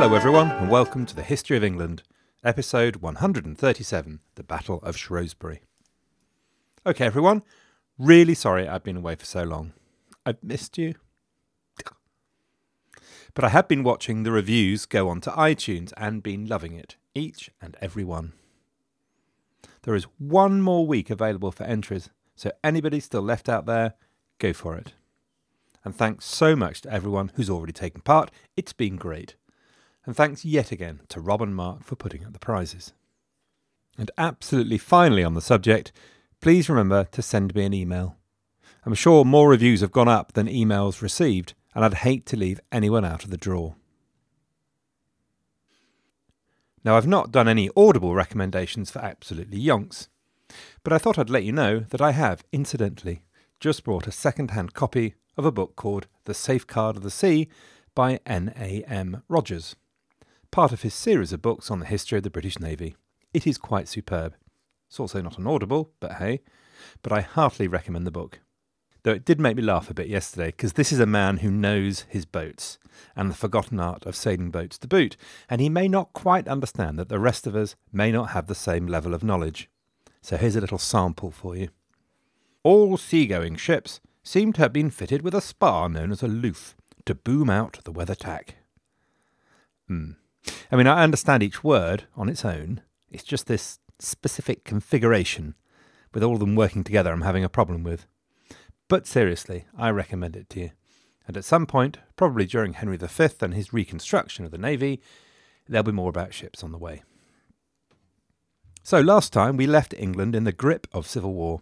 Hello, everyone, and welcome to the History of England, episode 137 The Battle of Shrewsbury. Okay, everyone, really sorry I've been away for so long. I've missed you. But I have been watching the reviews go onto iTunes and been loving it, each and every one. There is one more week available for entries, so anybody still left out there, go for it. And thanks so much to everyone who's already taken part. It's been great. And thanks yet again to Rob and Mark for putting up the prizes. And absolutely finally on the subject, please remember to send me an email. I'm sure more reviews have gone up than emails received, and I'd hate to leave anyone out of the draw. Now, I've not done any audible recommendations for Absolutely Yonks, but I thought I'd let you know that I have, incidentally, just brought a second hand copy of a book called The Safeguard of the Sea by N.A.M. Rogers, part of his series of books on the history of the British Navy. It is quite superb. It's also not an audible, but hey, but I heartily recommend the book. Though it did make me laugh a bit yesterday, because this is a man who knows his boats and the forgotten art of sailing boats to boot, and he may not quite understand that the rest of us may not have the same level of knowledge. So here's a little sample for you. All seagoing ships seem to have been fitted with a spar known as a loof to boom out the weather tack. Hmm. I mean, I understand each word on its own. It's just this specific configuration with all of them working together I'm having a problem with. But seriously, I recommend it to you. And at some point, probably during Henry V and his reconstruction of the Navy, there'll be more about ships on the way. So last time we left England in the grip of civil war.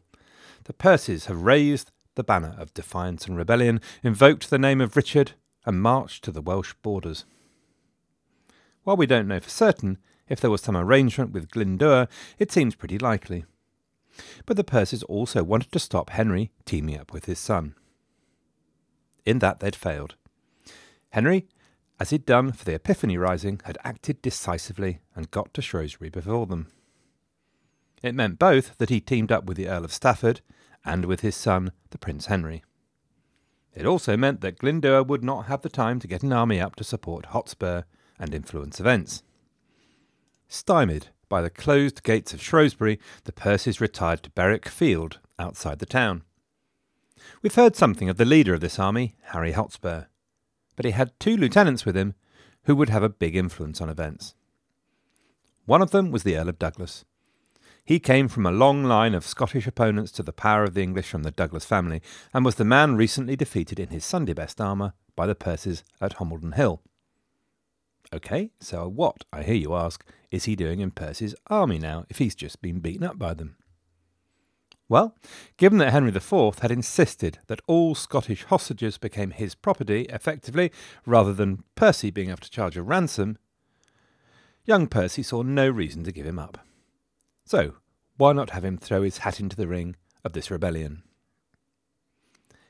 The Percys have raised the banner of defiance and rebellion, invoked the name of Richard, and marched to the Welsh borders. While we don't know for certain if there was some arrangement with Glyndŵr, it seems pretty likely. But the Percys also wanted to stop Henry teaming up with his son. In that they'd failed. Henry, as he'd done for the Epiphany Rising, had acted decisively and got to Shrewsbury before them. It meant both that he teamed up with the Earl of Stafford and with his son, the Prince Henry. It also meant that Glyndŵr would not have the time to get an army up to support Hotspur and influence events. Stymied by the closed gates of Shrewsbury, the Percys retired to Berwick Field outside the town. We've heard something of the leader of this army, Harry Hotspur, but he had two lieutenants with him who would have a big influence on events. One of them was the Earl of Douglas. He came from a long line of Scottish opponents to the power of the English from the Douglas family, and was the man recently defeated in his Sunday best armour by the Percys at Homildon Hill. Okay, so what, I hear you ask, is he doing in Percy's army now if he's just been beaten up by them? Well, given that Henry IV had insisted that all Scottish hostages became his property effectively, rather than Percy being able to charge a ransom, young Percy saw no reason to give him up. So, why not have him throw his hat into the ring of this rebellion?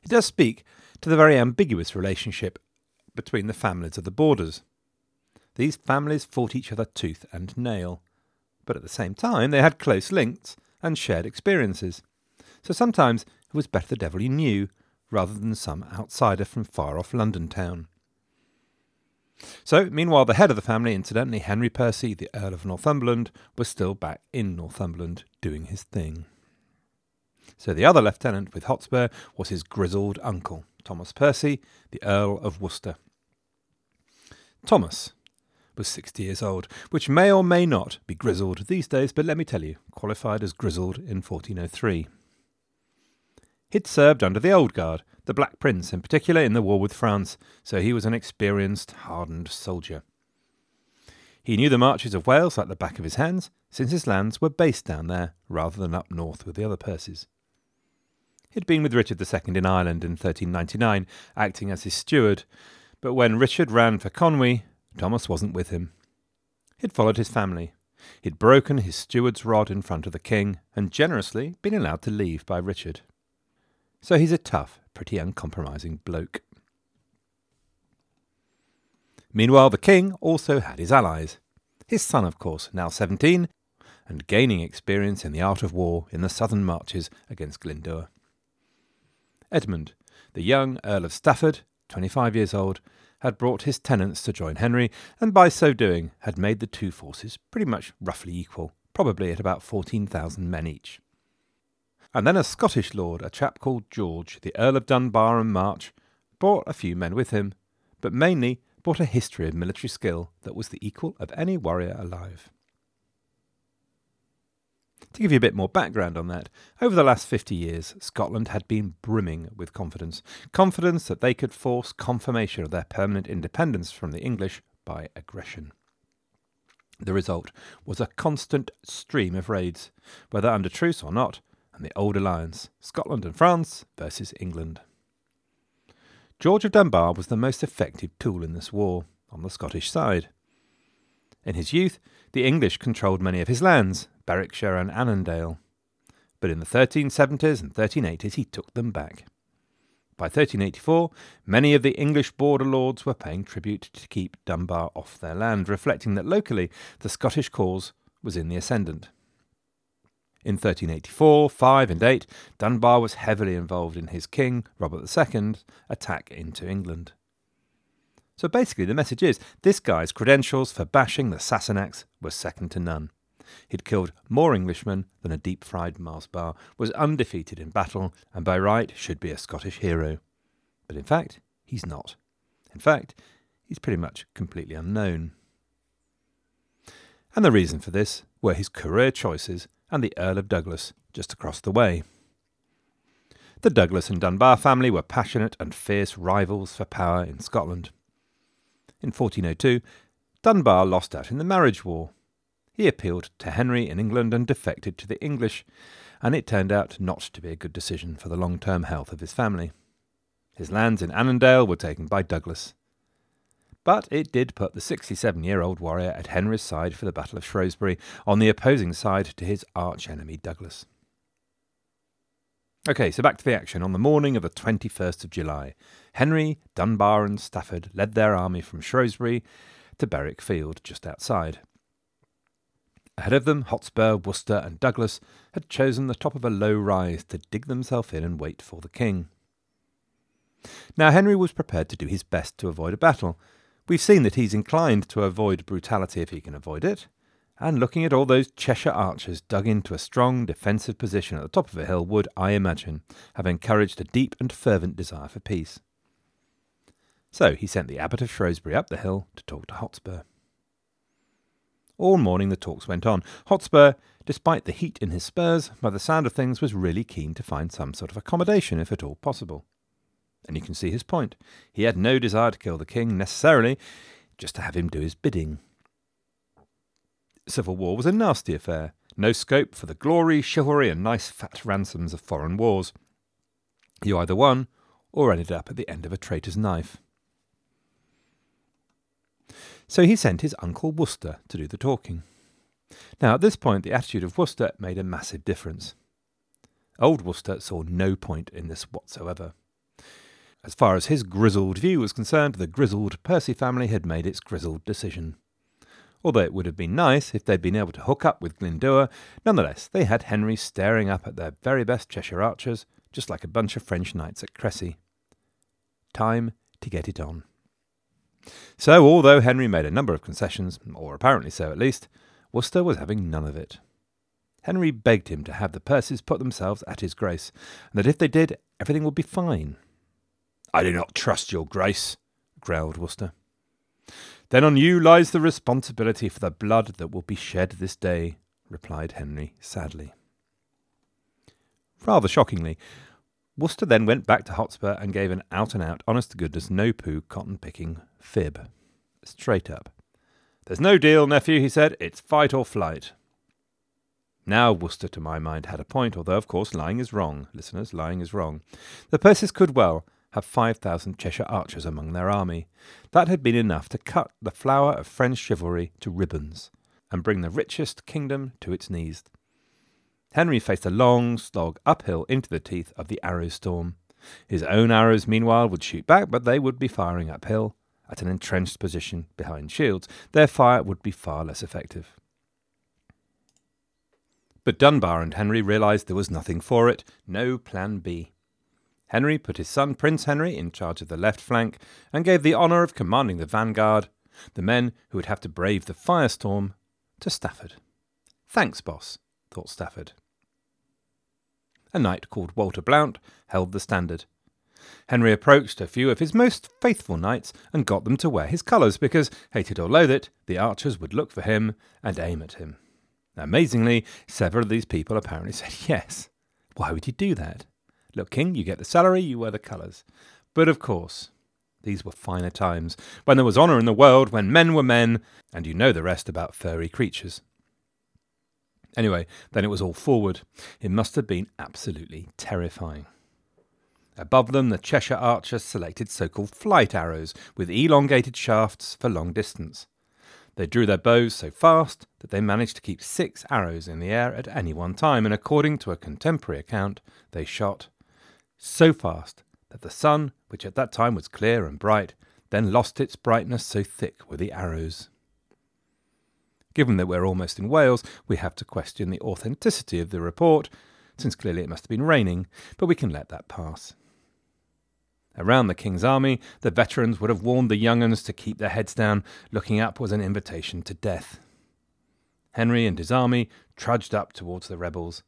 It does speak to the very ambiguous relationship between the families of the borders. These families fought each other tooth and nail, but at the same time they had close links and shared experiences. So sometimes it was better the devil you knew rather than some outsider from far off London town. So, meanwhile, the head of the family, incidentally, Henry Percy, the Earl of Northumberland, was still back in Northumberland doing his thing. So the other lieutenant with Hotspur was his grizzled uncle, Thomas Percy, the Earl of Worcester. Thomas was 60 years old, which may or may not be grizzled these days, but let me tell you, qualified as grizzled in 1403. He'd served under the Old Guard, the Black Prince in particular, in the war with France, so he was an experienced, hardened soldier. He knew the marches of Wales like the back of his hands, since his lands were based down there rather than up north with the other Percys. He'd been with Richard II in Ireland in 1399, acting as his steward, but when Richard ran for Conwy, Thomas wasn't with him. He'd followed his family. He'd broken his steward's rod in front of the king, and generously been allowed to leave by Richard. So he's a tough, pretty uncompromising bloke. Meanwhile, the king also had his allies. His son, of course, now seventeen, and gaining experience in the art of war in the southern marches against Glyndŵr. Edmund, the young Earl of Stafford, twenty five years old, had brought his tenants to join Henry, and by so doing had made the two forces pretty much roughly equal, probably at about 14,000 men each. And then a Scottish lord, a chap called George, the Earl of Dunbar and March, brought a few men with him, but mainly brought a history of military skill that was the equal of any warrior alive. To give you a bit more background on that, over the last 50 years, Scotland had been brimming with confidence. Confidence that they could force confirmation of their permanent independence from the English by aggression. The result was a constant stream of raids, whether under truce or not, and the old alliance Scotland and France versus England. George of Dunbar was the most effective tool in this war, on the Scottish side. In his youth, the English controlled many of his lands, Berwickshire and Annandale. But in the 1370s and 1380s he took them back. By 1384, many of the English border lords were paying tribute to keep Dunbar off their land, reflecting that locally the Scottish cause was in the ascendant. In 1384, 5 and 8, Dunbar was heavily involved in his king, Robert II's, attack into England. So basically, the message is this guy's credentials for bashing the Sassenachs were second to none. He'd killed more Englishmen than a deep fried Mars bar, was undefeated in battle, and by right should be a Scottish hero. But in fact, he's not. In fact, he's pretty much completely unknown. And the reason for this were his career choices and the Earl of Douglas just across the way. The Douglas and Dunbar family were passionate and fierce rivals for power in Scotland. In 1402, Dunbar lost out in the marriage war, he appealed to Henry in England and defected to the English, and it turned out not to be a good decision for the long term health of his family. His lands in Annandale were taken by Douglas. But it did put the 67 year old warrior at Henry's side for the Battle of Shrewsbury, on the opposing side to his arch enemy Douglas. Okay, so back to the action. On the morning of the 21st of July, Henry, Dunbar, and Stafford led their army from Shrewsbury to Berwick Field, just outside. Ahead of them, Hotspur, Worcester, and Douglas had chosen the top of a low rise to dig themselves in and wait for the king. Now, Henry was prepared to do his best to avoid a battle. We've seen that he's inclined to avoid brutality if he can avoid it, and looking at all those Cheshire archers dug into a strong defensive position at the top of a hill would, I imagine, have encouraged a deep and fervent desire for peace. So he sent the Abbot of Shrewsbury up the hill to talk to Hotspur. All morning the talks went on. Hotspur, despite the heat in his spurs, by the sound of things was really keen to find some sort of accommodation, if at all possible. And you can see his point. He had no desire to kill the king necessarily, just to have him do his bidding. Civil war was a nasty affair. No scope for the glory, chivalry, and nice fat ransoms of foreign wars. You either won or ended up at the end of a traitor's knife. So he sent his uncle Worcester to do the talking. Now, at this point, the attitude of Worcester made a massive difference. Old Worcester saw no point in this whatsoever. As far as his grizzled view was concerned, the grizzled Percy family had made its grizzled decision. Although it would have been nice if they'd been able to hook up with Glyndŵr, nonetheless they had Henry staring up at their very best Cheshire archers, just like a bunch of French knights at Cressy. Time to get it on. So, although Henry made a number of concessions, or apparently so at least, Worcester was having none of it. Henry begged him to have the Percys put themselves at his grace, and that if they did, everything would be fine. I do not trust your grace, growled Worcester. Then on you lies the responsibility for the blood that will be shed this day, replied Henry sadly. Rather shockingly, Worcester then went back to Hotspur and gave an out and out, honest to goodness, no poo, cotton picking fib. Straight up. There's no deal, nephew, he said. It's fight or flight. Now, Worcester, to my mind, had a point, although, of course, lying is wrong. Listeners, lying is wrong. The Percys could well have 5,000 Cheshire archers among their army. That had been enough to cut the flower of French chivalry to ribbons and bring the richest kingdom to its knees. Henry faced a long slog uphill into the teeth of the arrow storm. His own arrows, meanwhile, would shoot back, but they would be firing uphill at an entrenched position behind shields. Their fire would be far less effective. But Dunbar and Henry realised there was nothing for it, no plan B. Henry put his son Prince Henry in charge of the left flank and gave the honour of commanding the vanguard, the men who would have to brave the firestorm, to Stafford. Thanks, boss, thought Stafford. A knight called Walter Blount held the standard. Henry approached a few of his most faithful knights and got them to wear his colours because, hated or loathe it, the archers would look for him and aim at him. Amazingly, several of these people apparently said yes. Why would you do that? Look, King, you get the salary, you wear the colours. But of course, these were finer times, when there was honour in the world, when men were men, and you know the rest about furry creatures. Anyway, then it was all forward. It must have been absolutely terrifying. Above them, the Cheshire archers selected so called flight arrows with elongated shafts for long distance. They drew their bows so fast that they managed to keep six arrows in the air at any one time, and according to a contemporary account, they shot so fast that the sun, which at that time was clear and bright, then lost its brightness, so thick were the arrows. Given that we're almost in Wales, we have to question the authenticity of the report, since clearly it must have been raining, but we can let that pass. Around the king's army, the veterans would have warned the young uns to keep their heads down. Looking up was an invitation to death. Henry and his army trudged up towards the rebels.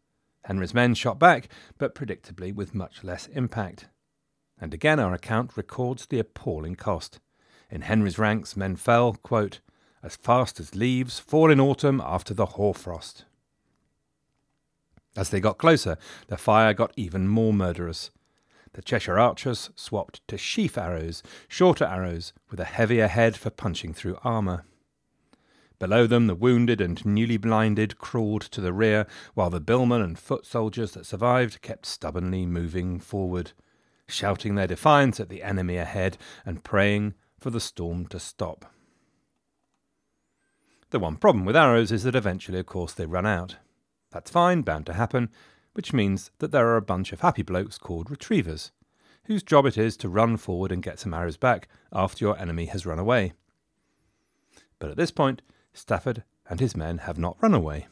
Henry's men shot back, but predictably with much less impact. And again our account records the appalling cost. In Henry's ranks, men fell, quote, as fast as leaves fall in autumn after the hoarfrost. As they got closer, the fire got even more murderous. The Cheshire archers swapped to sheaf arrows, shorter arrows with a heavier head for punching through armour. Below them, the wounded and newly blinded crawled to the rear, while the billmen and foot soldiers that survived kept stubbornly moving forward, shouting their defiance at the enemy ahead and praying for the storm to stop. The one problem with arrows is that eventually, of course, they run out. That's fine, bound to happen, which means that there are a bunch of happy blokes called retrievers, whose job it is to run forward and get some arrows back after your enemy has run away. But at this point, Stafford and his men have not run away.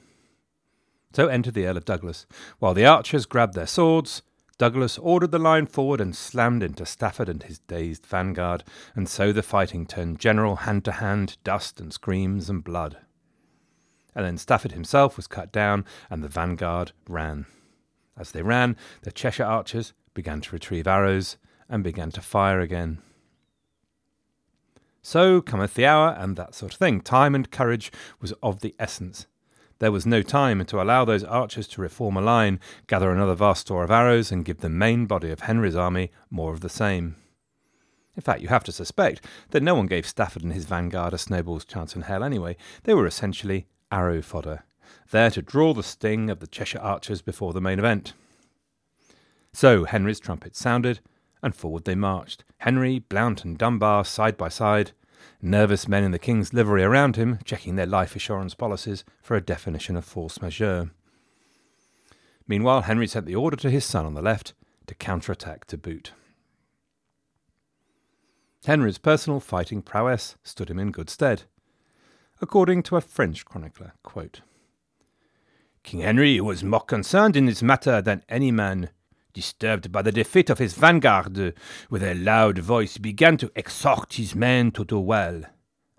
So entered the Earl of Douglas. While the archers grabbed their swords, Douglas ordered the line forward and slammed into Stafford and his dazed vanguard, and so the fighting turned general hand to hand, dust and screams and blood. And then Stafford himself was cut down, and the vanguard ran. As they ran, the Cheshire archers began to retrieve arrows and began to fire again. So cometh the hour, and that sort of thing. Time and courage was of the essence. There was no time to allow those archers to reform a line, gather another vast store of arrows, and give the main body of Henry's army more of the same. In fact, you have to suspect that no one gave Stafford and his vanguard a snowball's chance in hell anyway. They were essentially arrow fodder there to draw the sting of the Cheshire archers before the main event. So Henry's trumpet sounded, and forward they marched, Henry, Blount, and Dunbar side by side, nervous men in the king's livery around him, checking their life assurance policies for a definition of force majeure. Meanwhile, Henry sent the order to his son on the left to counterattack to boot. Henry's personal fighting prowess stood him in good stead. According to a French chronicler, quote, King Henry was more concerned in this matter than any man. Disturbed by the defeat of his vanguard, with a loud voice began to exhort his men to do well,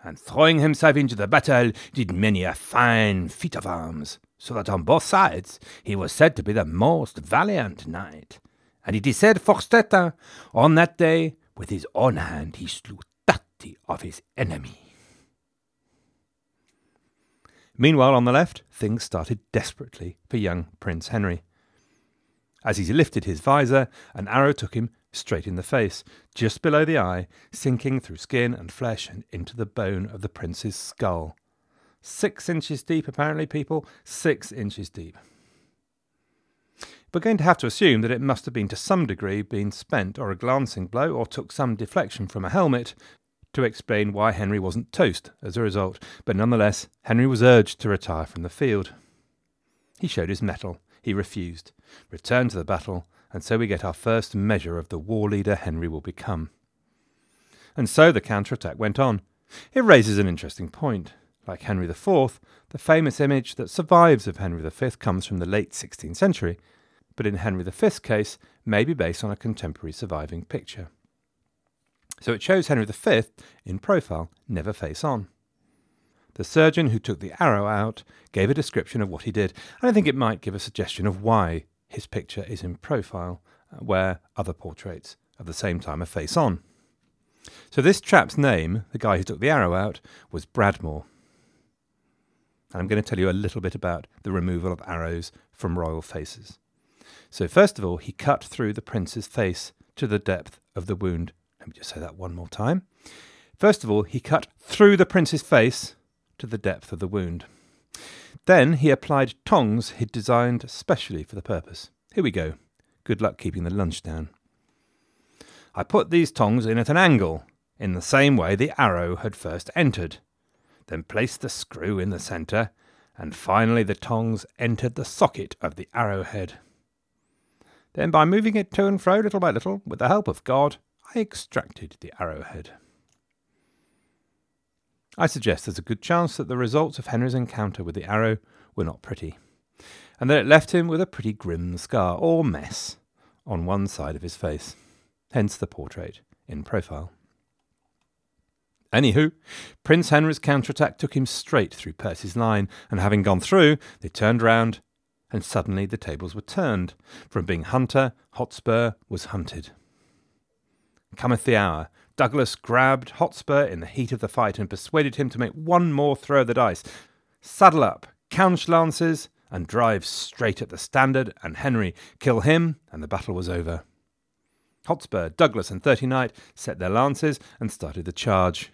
and throwing himself into the battle, did many a fine feat of arms, so that on both sides he was said to be the most valiant knight. And it is said Forstettin, on that day, with his own hand he slew thirty of his enemy. Meanwhile, on the left, things started desperately for young Prince Henry. As he lifted his visor, an arrow took him straight in the face, just below the eye, sinking through skin and flesh and into the bone of the prince's skull. Six inches deep, apparently, people. Six inches deep. We're going to have to assume that it must have been to some degree been spent or a glancing blow or took some deflection from a helmet to explain why Henry wasn't toast as a result, but nonetheless, Henry was urged to retire from the field. He showed his mettle. He refused, returned to the battle, and so we get our first measure of the war leader Henry will become. And so the counterattack went on. It raises an interesting point. Like Henry IV, the famous image that survives of Henry V comes from the late 16th century. but in Henry V's case, may be based on a contemporary surviving picture. So it shows Henry V in profile, never face on. The surgeon who took the arrow out gave a description of what he did, and I think it might give a suggestion of why his picture is in profile, uh, where other portraits of the same time are face on. So this chap's name, the guy who took the arrow out, was Bradmore. And I'm going to tell you a little bit about the removal of arrows from royal faces. So, first of all, he cut through the prince's face to the depth of the wound. Let me just say that one more time. First of all, he cut through the prince's face to the depth of the wound. Then he applied tongs he'd designed specially for the purpose. Here we go. Good luck keeping the lunch down. I put these tongs in at an angle, in the same way the arrow had first entered, then placed the screw in the centre, and finally the tongs entered the socket of the arrowhead. Then, by moving it to and fro little by little, with the help of God, I extracted the arrowhead. I suggest there's a good chance that the results of Henry's encounter with the arrow were not pretty, and that it left him with a pretty grim scar, or mess, on one side of his face hence the portrait in profile. Anywho, Prince Henry's counterattack took him straight through Percy's line, and having gone through, they turned round, and suddenly the tables were turned. From being hunter, Hotspur was hunted. Cometh the hour. Douglas grabbed Hotspur in the heat of the fight and persuaded him to make one more throw of the dice. Saddle up, couch lances, and drive straight at the standard, and Henry kill him, and the battle was over. Hotspur, Douglas, and Thirty Knight set their lances and started the charge.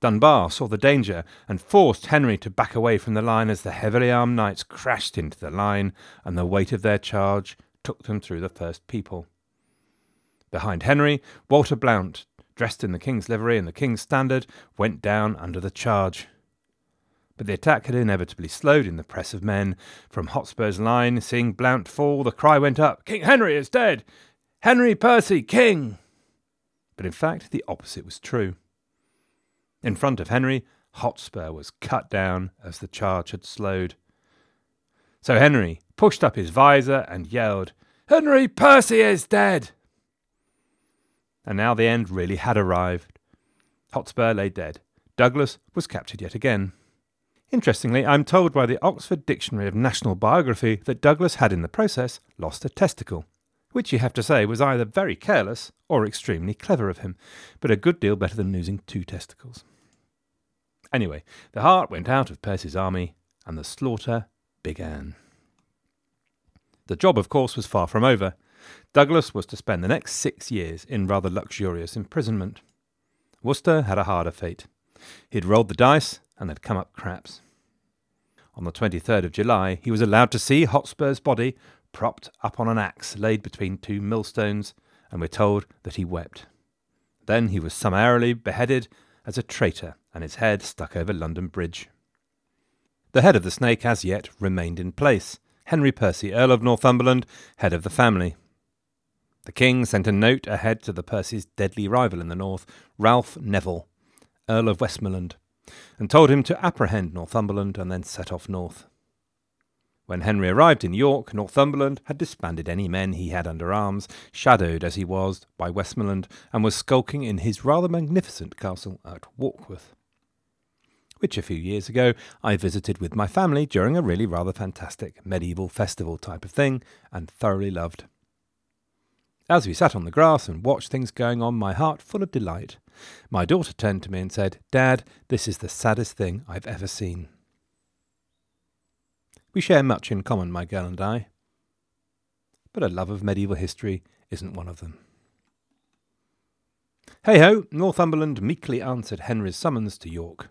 Dunbar saw the danger and forced Henry to back away from the line as the heavily armed knights crashed into the line, and the weight of their charge took them through the first people. Behind Henry, Walter Blount, dressed in the king's livery and the king's standard, went down under the charge. But the attack had inevitably slowed in the press of men. From Hotspur's line, seeing Blount fall, the cry went up, King Henry is dead! Henry Percy, King! But in fact, the opposite was true. In front of Henry, Hotspur was cut down as the charge had slowed. So Henry pushed up his visor and yelled, Henry Percy is dead! And now the end really had arrived. Hotspur lay dead. Douglas was captured yet again. Interestingly, I'm told by the Oxford Dictionary of National Biography that Douglas had in the process lost a testicle which you have to say was either very careless or extremely clever of him, but a good deal better than losing two testicles. Anyway, the heart went out of Percy's army, and the slaughter began. The job, of course, was far from over. Douglas was to spend the next six years in rather luxurious imprisonment. Worcester had a harder fate. He'd rolled the dice and had come up craps. On the 23rd of July, he was allowed to see Hotspur's body propped up on an axe laid between two millstones, and we're told that he wept. Then he was summarily beheaded as a traitor, and his head stuck over London Bridge. The head of the snake as yet remained in place Henry Percy, Earl of Northumberland, head of the family. The king sent a note ahead to the Percy's deadly rival in the north, Ralph Neville, Earl of Westmoreland, and told him to apprehend Northumberland and then set off north. When Henry arrived in York, Northumberland had disbanded any men he had under arms, shadowed as he was by Westmoreland, and was skulking in his rather magnificent castle at Warkworth, which a few years ago I visited with my family during a really rather fantastic medieval festival type of thing, and thoroughly loved. As we sat on the grass and watched things going on, my heart full of delight, my daughter turned to me and said, Dad, this is the saddest thing I've ever seen. We share much in common, my girl and I. But a love of medieval history isn't one of them. Hey ho, Northumberland meekly answered Henry's summons to York.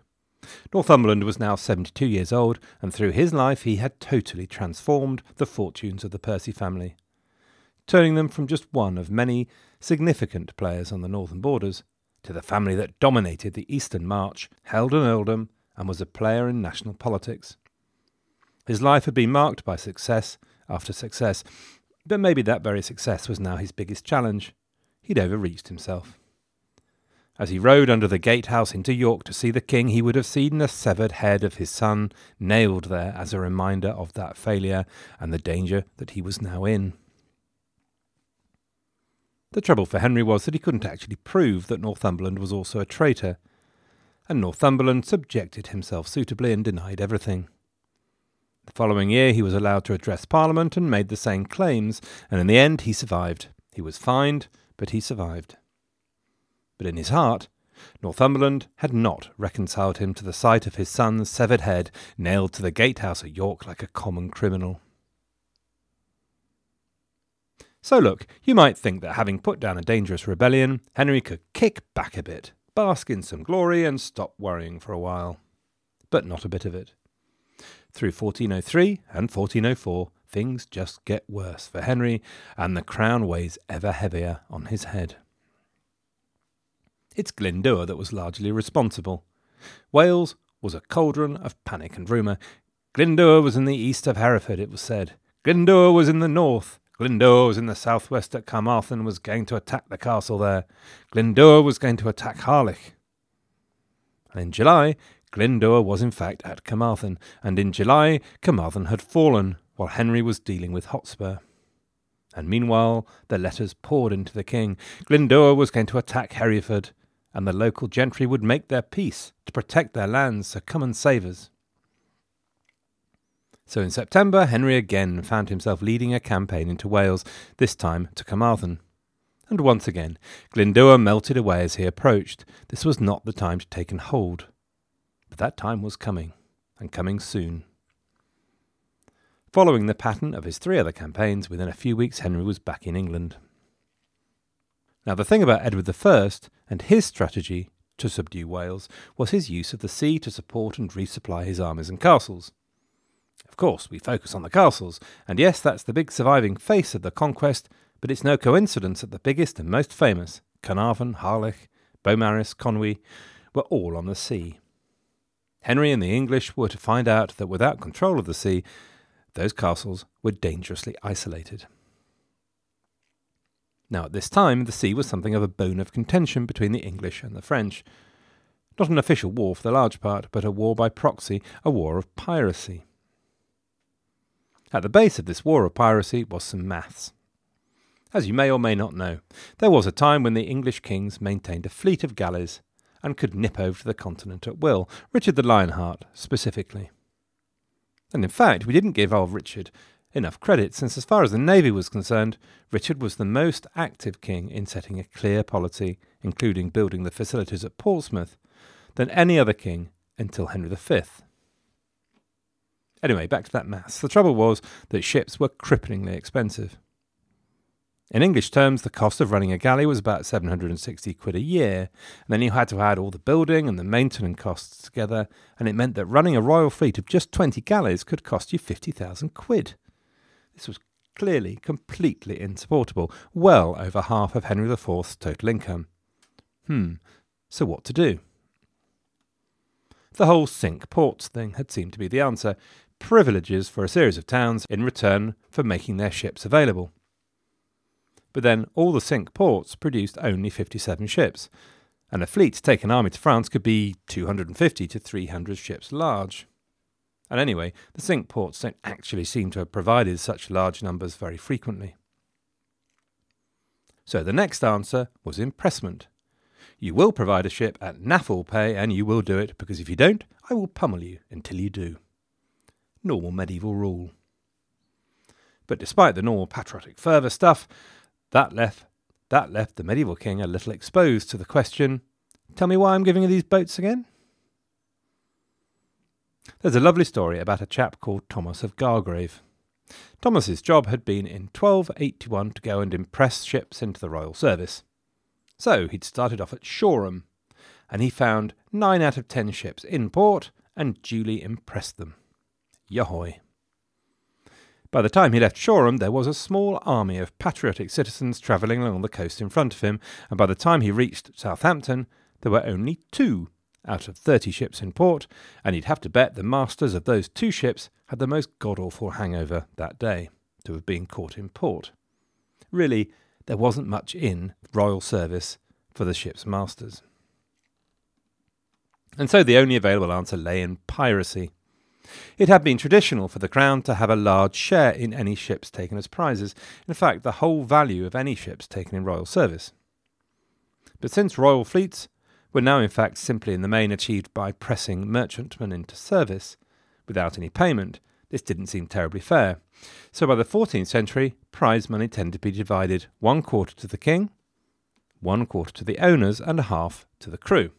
Northumberland was now 72 years old, and through his life he had totally transformed the fortunes of the Percy family, turning them from just one of many significant players on the northern borders to the family that dominated the eastern march, held an earldom, and was a player in national politics. His life had been marked by success after success, but maybe that very success was now his biggest challenge. He'd overreached himself. As he rode under the gatehouse into York to see the king, he would have seen the severed head of his son nailed there as a reminder of that failure and the danger that he was now in. The trouble for Henry was that he couldn't actually prove that Northumberland was also a traitor, and Northumberland subjected himself suitably and denied everything. The following year he was allowed to address Parliament and made the same claims, and in the end he survived. He was fined, but he survived. But in his heart, Northumberland had not reconciled him to the sight of his son's severed head nailed to the gatehouse at York like a common criminal. So, look, you might think that having put down a dangerous rebellion, Henry could kick back a bit, bask in some glory, and stop worrying for a while. But not a bit of it. Through 1403 and 1404, things just get worse for Henry, and the crown weighs ever heavier on his head. It's Glyndŵr that was largely responsible. Wales was a cauldron of panic and rumour. Glyndŵr was in the east of Hereford, it was said. Glyndŵr was in the north. Glyndŵr was in the southwest at Carmarthen was going to attack the castle there. Glyndŵr was going to attack Harlech. And in July, Glyndŵr was in fact at Carmarthen, and in July Carmarthen had fallen, while Henry was dealing with Hotspur. And meanwhile the letters poured into the king. Glyndŵr was going to attack Hereford, and the local gentry would make their peace to protect their lands, so come and save us. So in September, Henry again found himself leading a campaign into Wales, this time to Carmarthen. And once again, Glyndŵr melted away as he approached. This was not the time to take and hold. But that time was coming, and coming soon. Following the pattern of his three other campaigns, within a few weeks Henry was back in England. Now, the thing about Edward I and his strategy to subdue Wales was his use of the sea to support and resupply his armies and castles. Of course, we focus on the castles, and yes, that's the big surviving face of the conquest, but it's no coincidence that the biggest and most famous, Carnarvon, Harlech, Beaumaris, Conwy, were all on the sea. Henry and the English were to find out that without control of the sea, those castles were dangerously isolated. Now, at this time, the sea was something of a bone of contention between the English and the French. Not an official war for the large part, but a war by proxy, a war of piracy. At the base of this war of piracy was some maths. As you may or may not know, there was a time when the English kings maintained a fleet of galleys and could nip over to the continent at will, Richard the Lionheart specifically. And in fact, we didn't give old Richard enough credit, since as far as the navy was concerned, Richard was the most active king in setting a clear policy, including building the facilities at Portsmouth, than any other king until Henry V. Anyway, back to that mass. The trouble was that ships were cripplingly expensive. In English terms, the cost of running a galley was about 760 quid a year, and then you had to add all the building and the maintenance costs together, and it meant that running a royal fleet of just 20 galleys could cost you 50,000 quid. This was clearly completely insupportable, well over half of Henry IV's total income. Hmm, so what to do? The whole Cinque Ports thing had seemed to be the answer, privileges for a series of towns in return for making their ships available. But then all the Cinque ports produced only 57 ships, and a fleet to take an army to France could be 250 to 300 ships large. And anyway, the Cinque ports don't actually seem to have provided such large numbers very frequently. So the next answer was impressment. You will provide a ship at naffle pay, and you will do it, because if you don't, I will pummel you until you do normal medieval rule. But despite the normal patriotic fervour stuff, that left that left the medieval king a little exposed to the question Tell me why I'm giving you these boats again? There's a lovely story about a chap called Thomas of Gargrave. Thomas's job had been in 1281 to go and impress ships into the royal service. So he'd started off at Shoreham, and he found nine out of ten ships in port and duly impressed them. Yahoy. By the time he left Shoreham, there was a small army of patriotic citizens travelling along the coast in front of him, and by the time he reached Southampton, there were only two out of thirty ships in port, and he'd have to bet the masters of those two ships had the most god awful hangover that day to have been caught in port. Really, there wasn't much in royal service for the ship's masters. And so the only available answer lay in piracy. It had been traditional for the Crown to have a large share in any ships taken as prizes, in fact, the whole value of any ships taken in royal service. But since royal fleets were now in fact simply in the main achieved by pressing merchantmen into service, without any payment, this didn't seem terribly fair. So by the 14th century, prize money tended to be divided one quarter to the king, one quarter to the owners, and a half to the crew.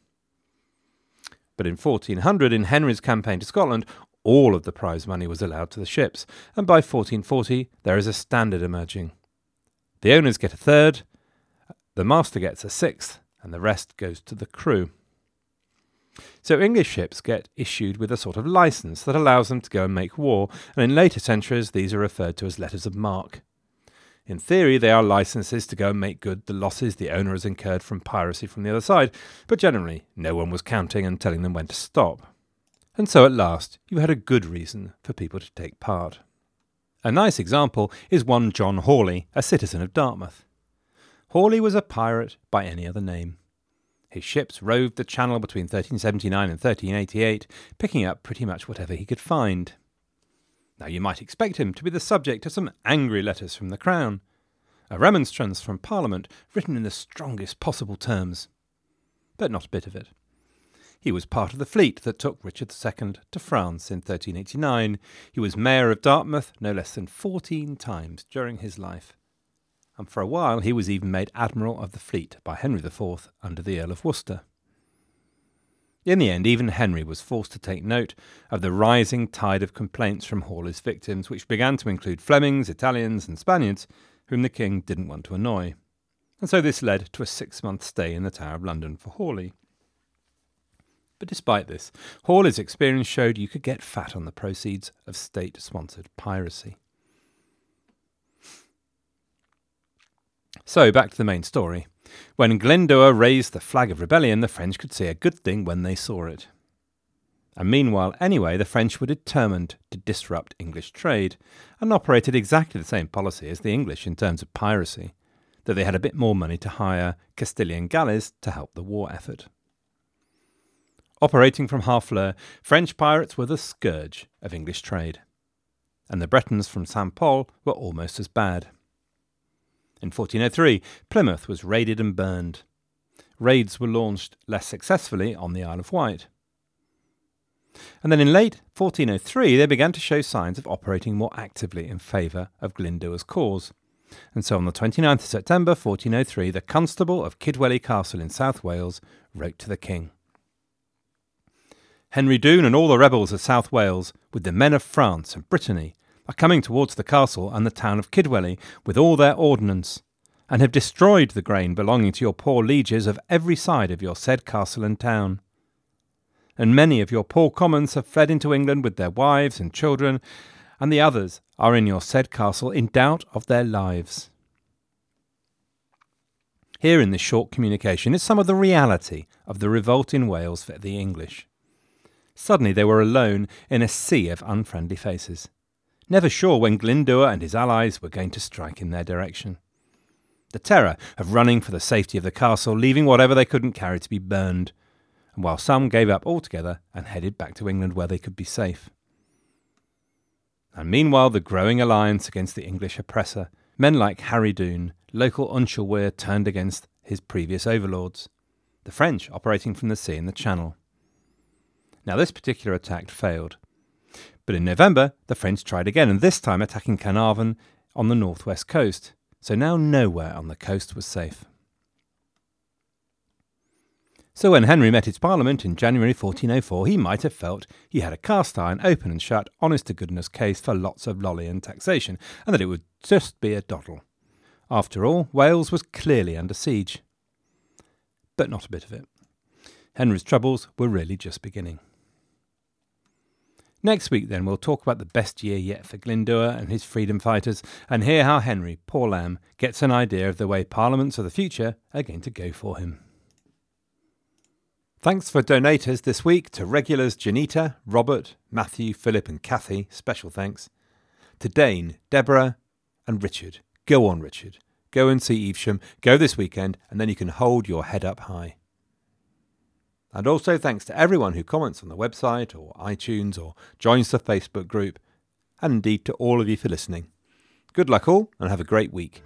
But in 1400, in Henry's campaign to Scotland, all of the prize money was allowed to the ships, and by 1440 there is a standard emerging. The owners get a third, the master gets a sixth, and the rest goes to the crew. So English ships get issued with a sort of license that allows them to go and make war, and in later centuries these are referred to as letters of marque. In theory, they are licenses to go and make good the losses the owner has incurred from piracy from the other side, but generally no one was counting and telling them when to stop. And so at last you had a good reason for people to take part. A nice example is one John Hawley, a citizen of Dartmouth. Hawley was a pirate by any other name. His ships roved the Channel between 1379 and 1388, picking up pretty much whatever he could find. Now you might expect him to be the subject of some angry letters from the Crown, a remonstrance from Parliament written in the strongest possible terms. But not a bit of it. He was part of the fleet that took Richard II to France in 1389. He was Mayor of Dartmouth no less than 14 times during his life. And for a while he was even made Admiral of the Fleet by Henry IV under the Earl of Worcester. In the end, even Henry was forced to take note of the rising tide of complaints from Hawley's victims, which began to include Flemings, Italians, and Spaniards, whom the king didn't want to annoy. And so this led to a six month stay in the Tower of London for Hawley. But despite this, Hawley's experience showed you could get fat on the proceeds of state sponsored piracy. So, back to the main story. When Glendower raised the flag of rebellion, the French could see a good thing when they saw it. And meanwhile, anyway, the French were determined to disrupt English trade and operated exactly the same policy as the English in terms of piracy, though they had a bit more money to hire Castilian galleys to help the war effort. Operating from Harfleur, French pirates were the scourge of English trade, and the Bretons from St. Pol were almost as bad. In 1403, Plymouth was raided and burned. Raids were launched less successfully on the Isle of Wight. And then in late 1403, they began to show signs of operating more actively in favour of Glyndwr's cause. And so on the 29th of September 1403, the Constable of Kidwelly Castle in South Wales wrote to the King. Henry Doon and all the rebels of South Wales, with the men of France and Brittany, are coming towards the castle and the town of Kidwelly with all their ordnance, and have destroyed the grain belonging to your poor lieges of every side of your said castle and town. And many of your poor commons have fled into England with their wives and children, and the others are in your said castle in doubt of their lives. Here in this short communication is some of the reality of the revolt in Wales for the English. Suddenly they were alone in a sea of unfriendly faces, never sure when Glyndwr and his allies were going to strike in their direction. The terror of running for the safety of the castle, leaving whatever they couldn't carry to be burned, and while some gave up altogether and headed back to England where they could be safe. And meanwhile, the growing alliance against the English oppressor, men like Harry Doon, local uchelwr turned against his previous overlords, the French operating from the sea in the Channel. Now, this particular attack failed. But in November, the French tried again, and this time attacking Carnarvon on the northwest coast. So now nowhere on the coast was safe. So when Henry met his Parliament in January 1404, he might have felt he had a cast iron, open and shut, honest to goodness case for lots of lolly and taxation, and that it would just be a doddle. After all, Wales was clearly under siege. But not a bit of it. Henry's troubles were really just beginning. Next week, then, we'll talk about the best year yet for Glyndwr and his freedom fighters, and hear how Henry, poor lamb, gets an idea of the way parliaments of the future are going to go for him. Thanks for donators this week to regulars Janita, Robert, Matthew, Philip, and Kathy. Special thanks. To Dane, Deborah, and Richard. Go on, Richard. Go and see Evesham. Go this weekend, and then you can hold your head up high. And also thanks to everyone who comments on the website or iTunes or joins the Facebook group, and indeed to all of you for listening. Good luck all, and have a great week.